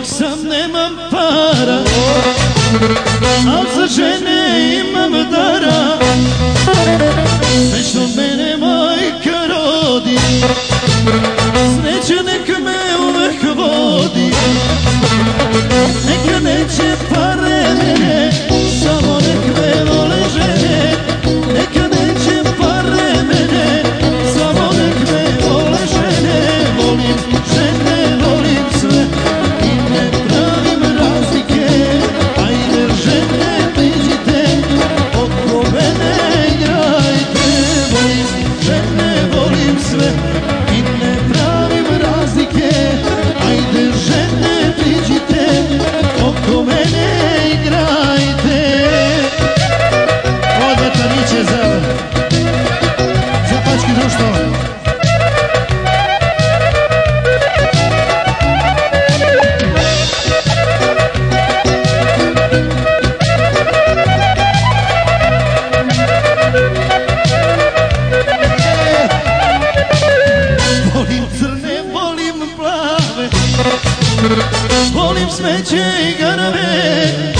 Momak sam, nemam para Al za žene imam dara. Sve što mene majka rodi Sreće nek me uvek vodi. Neka neće pare mene Samo nek me vole žene. Neka neće pare mene Samo nek me vole žene. Volim Volim smeće i garave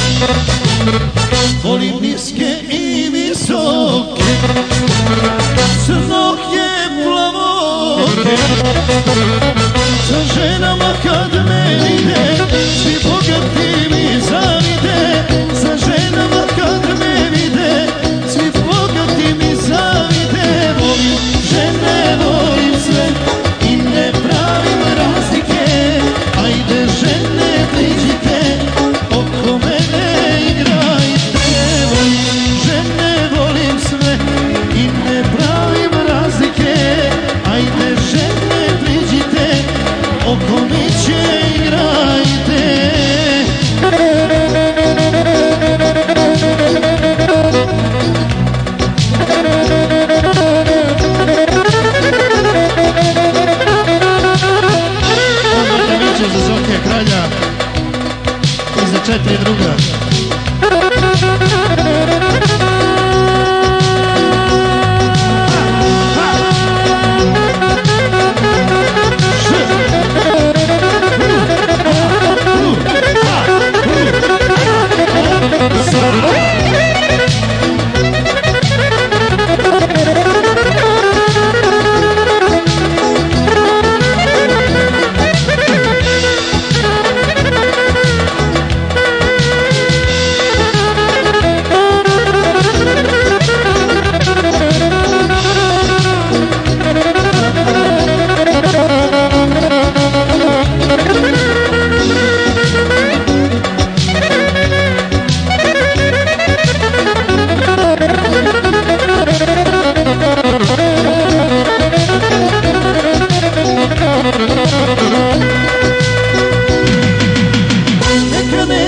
Volim niske i visoke. Crnoke, plavoke Sa ženama kad me vide Svi Thank you.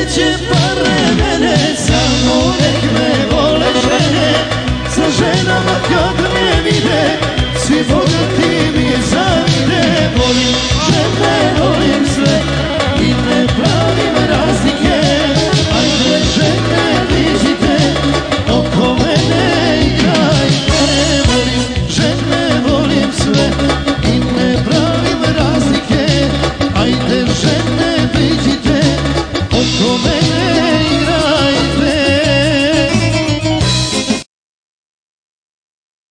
friendship.